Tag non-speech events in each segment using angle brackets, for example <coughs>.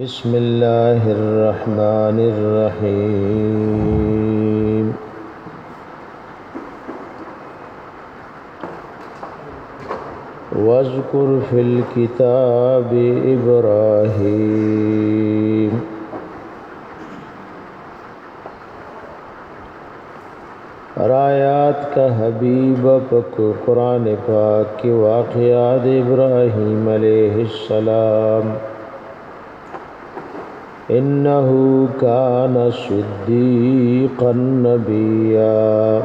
بسم الله الرحمن الرحيم واذكر في الكتاب إبراهيم رايات کا حبیب پاک قرآن پاک کی واقعات ابراہیم علیہ السلام إنه كان صديقا نبيا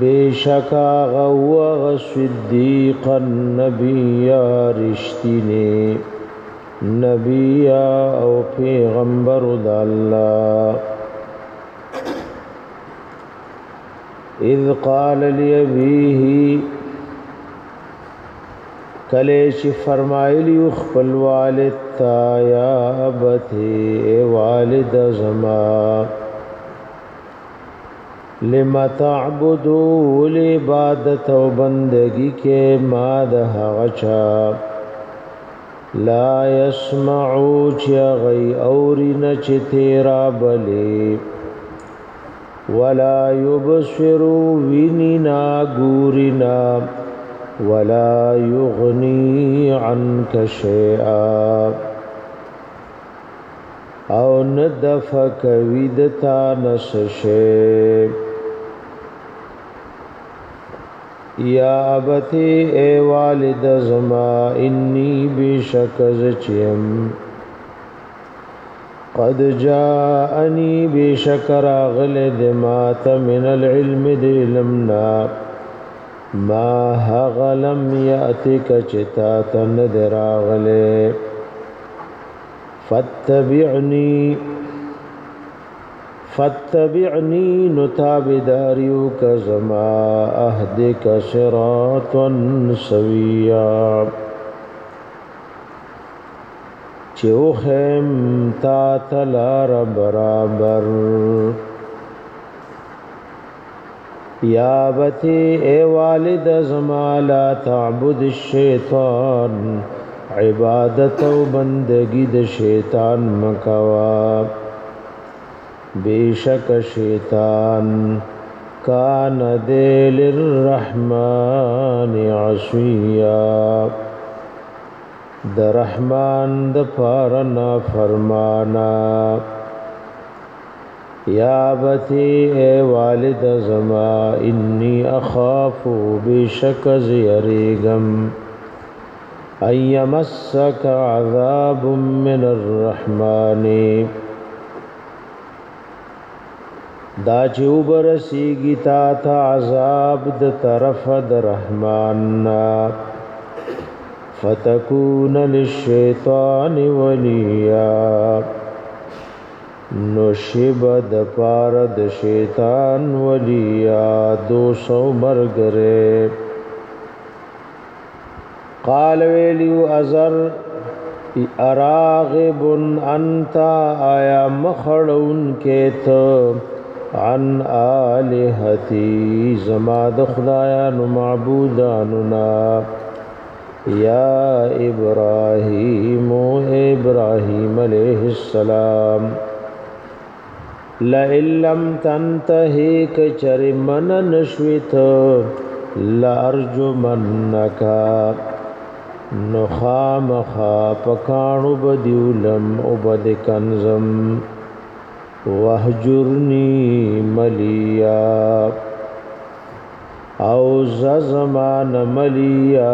بشكا غوغ صديقا نبيا رشتني نبيا او في غمبر الله اذ قال لي کله چې فرمایلی خپل والد تا یا ابته والد زما لما تعبدو لعبادت او بندگی کې ما د هغه چا لا يسمعو چې غي اوري نه چې تیرا بلی ولا يبصرو ویننا ګورنا ولا يغني عنك شيئا او ندفك ودتا دتا نششه یا ابتی ای والد زما انی بشکز چیم قد جاءنی بشکر اغل دما من العلم دلمنا ما ها غلم یاتی کا چتا تن دراغلے فتبعنی فتبعنی نتاب داریو کا زما اہد کا شراط چو خیم تا تلار برابر رابر یا بتی اے والد زما لا تعبد الشیطان عبادت او بندگی د شیطان مکوا بیشک شیطان کان دل الرحمن عشیا د رحمان د پارنا فرمانا یا بتی اے والد زما انی اخاف بشک زیریگم ایمسک عذاب من الرحمن دا چو برسی گیتا تا عذاب د طرف د رحمان فتکون للشیطان ولیہ نو شیبا د پار د شیطان ولیا دو سو مرګره قال ویلو ازر اراغب انت آیا مخړون کې ته عن الہتی زما د خدایا نو معبودانو نا یا ابراهیم او ابراهیم علیہ السلام لئلم تنتهی کچر من نشویت لارجمنکا نخامخا پکانو بدیولم عبد کنزم وحجرنی ملیا او زمان ملیا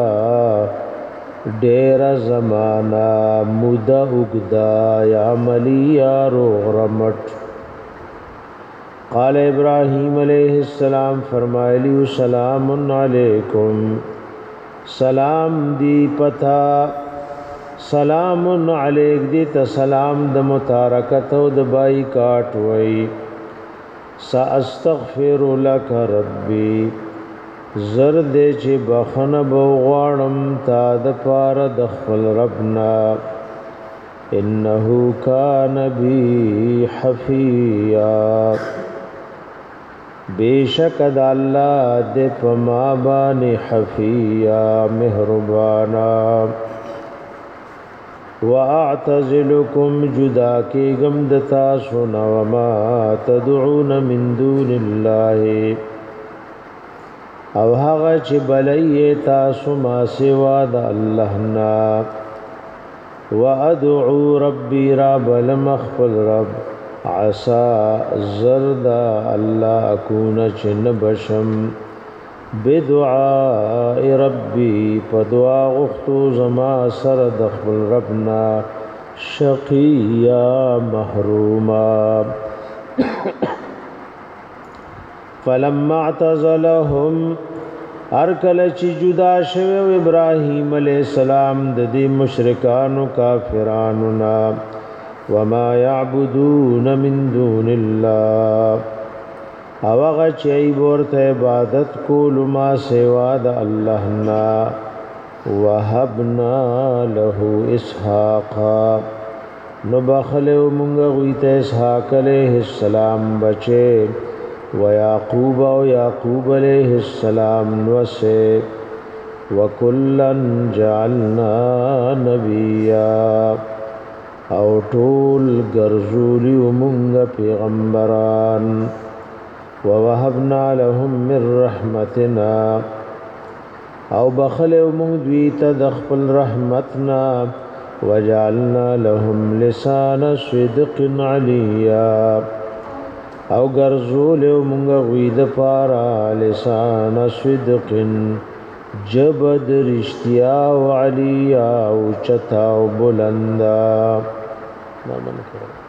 ډیر زمانہ مده وګدا یا ملیا روغ رمټ قال ابراهيم عليه السلام فرمایلی سلام علیکم سلام دی پتا سلام علیک دی ته سلام د متارکت او د بای کاټ وای ساستغفر لك ربي زر دې چې بخنه بو غواړم تا د پاره د خپل ربنا انه کان بی حفیظ بیشک د الله د پما باندې حفیا مهربانا واعتزلکم جدا کی غم د تاسو نو ما تدعون من دون الله او هغه چې بلای تاسو ما سوا د الله نا وادعو ربي رب لمخفل رب, رب عسا زردا الله اكون چن بشم بدعاء ربي پدعا غفتو زما سر د خپل ربنا شقيا محروما <coughs> فلما اعتزلهم هر کله چې جدا شوه ابراهيم عليه السلام د دې مشرکانو کافرانو نه وما يعبدون من دون الله او هغه چې ورته عبادت کول ما سوا د الله نه وهبنا له اسحاق نو بخلو مونږ غوته اسحاق عليه السلام بچي ويعقوب او يعقوب عليه السلام نو سه وکلن جعلنا ګرځولي مونږ پیغمبران ووهبنا لهم من رحمتنا او بخل مونږ دوی ته د خپل رحمتنا وجعلنا لهم لسان صدق عليا او ګرځول مونږ غوي د پارا لسان صدق جبد رشتیا او علیا او چتا او بلندا Não, não, não quero.